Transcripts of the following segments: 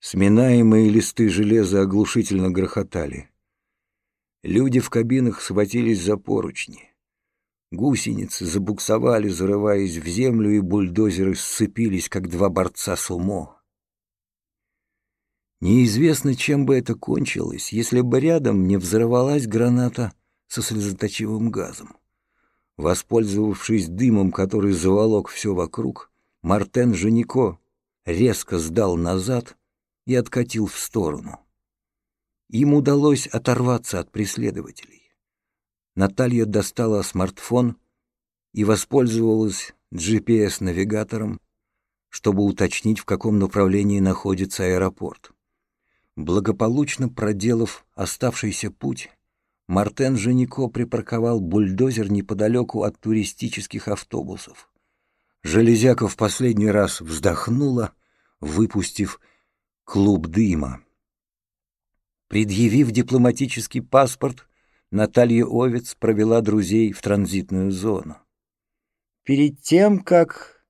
Сминаемые листы железа оглушительно грохотали. Люди в кабинах схватились за поручни. Гусеницы забуксовали, зарываясь в землю, и бульдозеры сцепились, как два борца с умо. Неизвестно, чем бы это кончилось, если бы рядом не взорвалась граната со слезоточивым газом. Воспользовавшись дымом, который заволок все вокруг, Мартен Женико резко сдал назад и откатил в сторону. Им удалось оторваться от преследователей. Наталья достала смартфон и воспользовалась GPS-навигатором, чтобы уточнить, в каком направлении находится аэропорт. Благополучно проделав оставшийся путь, Мартен Женико припарковал бульдозер неподалеку от туристических автобусов. Железяка в последний раз вздохнула, выпустив клуб дыма. Предъявив дипломатический паспорт, Наталья Овец провела друзей в транзитную зону. «Перед тем, как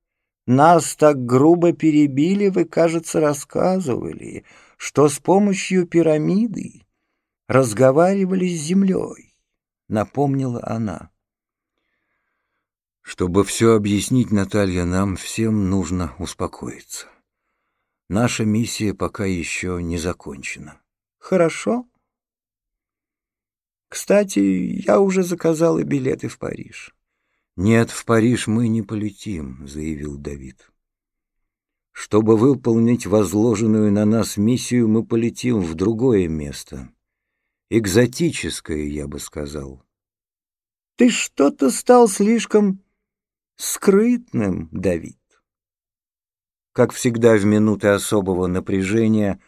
нас так грубо перебили, вы, кажется, рассказывали, что с помощью пирамиды разговаривали с землей», — напомнила она. Чтобы все объяснить, Наталья, нам всем нужно успокоиться. Наша миссия пока еще не закончена. Хорошо. Кстати, я уже заказала билеты в Париж. Нет, в Париж мы не полетим, заявил Давид. Чтобы выполнить возложенную на нас миссию, мы полетим в другое место. Экзотическое, я бы сказал. Ты что-то стал слишком скрытным, Давид. Как всегда в минуты особого напряжения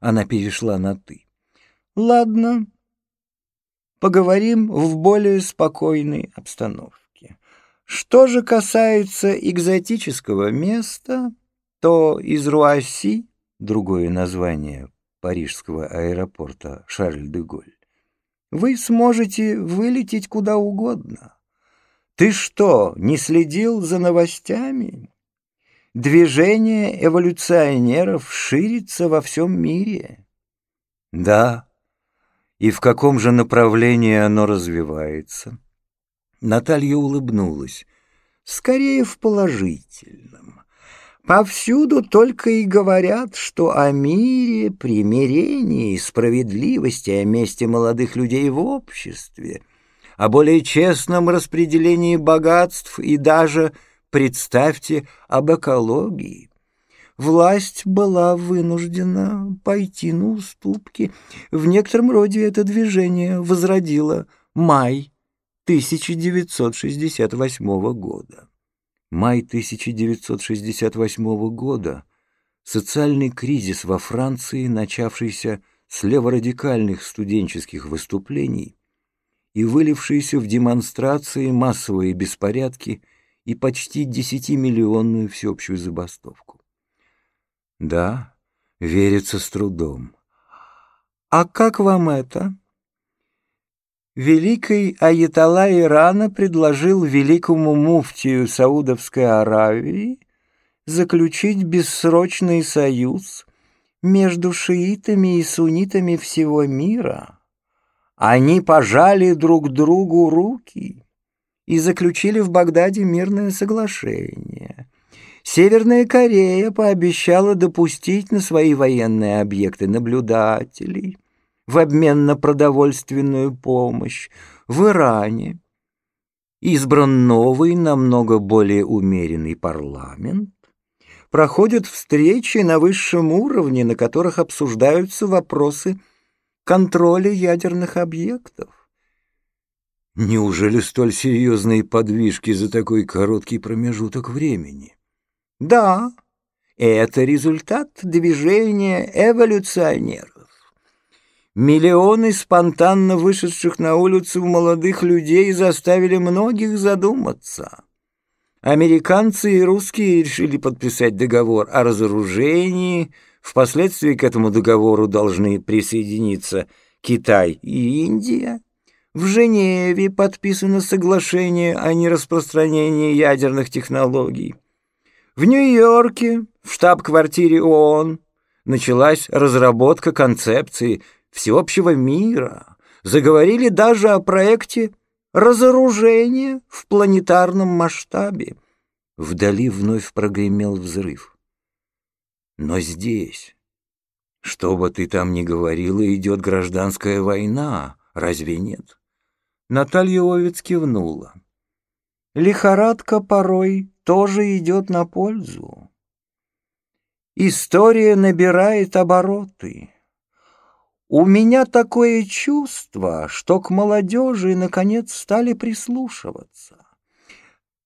она перешла на «ты». Ладно, поговорим в более спокойной обстановке. Что же касается экзотического места, то из Руасси, другое название парижского аэропорта Шарль-де-Голь, вы сможете вылететь куда угодно. Ты что, не следил за новостями? Движение эволюционеров ширится во всем мире. Да, и в каком же направлении оно развивается? Наталья улыбнулась. Скорее в положительном. Повсюду только и говорят, что о мире, примирении, справедливости, о месте молодых людей в обществе — о более честном распределении богатств и даже, представьте, об экологии. Власть была вынуждена пойти на уступки. В некотором роде это движение возродило май 1968 года. Май 1968 года — социальный кризис во Франции, начавшийся с леворадикальных студенческих выступлений, и вылившиеся в демонстрации, массовые беспорядки и почти десятимиллионную всеобщую забастовку. Да, верится с трудом. А как вам это? Великий Аятолла Ирана предложил великому муфтию Саудовской Аравии заключить бессрочный союз между шиитами и суннитами всего мира — они пожали друг другу руки и заключили в Багдаде мирное соглашение. Северная Корея пообещала допустить на свои военные объекты наблюдателей в обмен на продовольственную помощь в Иране. Избран новый, намного более умеренный парламент. Проходят встречи на высшем уровне, на которых обсуждаются вопросы контроля ядерных объектов. Неужели столь серьезные подвижки за такой короткий промежуток времени? Да, это результат движения эволюционеров. Миллионы спонтанно вышедших на улицу молодых людей заставили многих задуматься. Американцы и русские решили подписать договор о разоружении – Впоследствии к этому договору должны присоединиться Китай и Индия. В Женеве подписано соглашение о нераспространении ядерных технологий. В Нью-Йорке, в штаб-квартире ООН, началась разработка концепции всеобщего мира, заговорили даже о проекте разоружения в планетарном масштабе. Вдали вновь прогремел взрыв. Но здесь, что бы ты там ни говорила, идет гражданская война, разве нет? Наталья Овец кивнула. Лихорадка порой тоже идет на пользу. История набирает обороты. У меня такое чувство, что к молодежи наконец стали прислушиваться.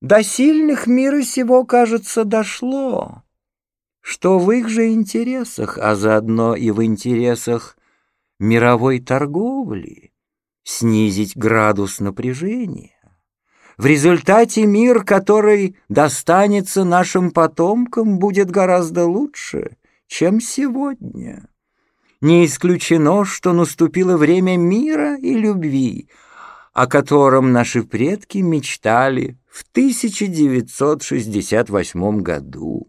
До сильных мира сего, кажется, дошло, что в их же интересах, а заодно и в интересах мировой торговли, снизить градус напряжения. В результате мир, который достанется нашим потомкам, будет гораздо лучше, чем сегодня. Не исключено, что наступило время мира и любви, о котором наши предки мечтали в 1968 году.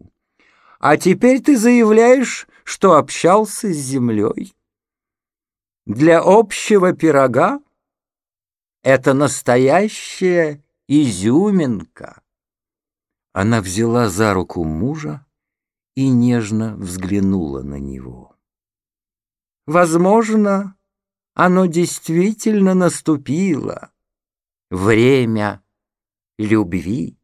А теперь ты заявляешь, что общался с землей. Для общего пирога это настоящая изюминка. Она взяла за руку мужа и нежно взглянула на него. Возможно, оно действительно наступило. Время любви.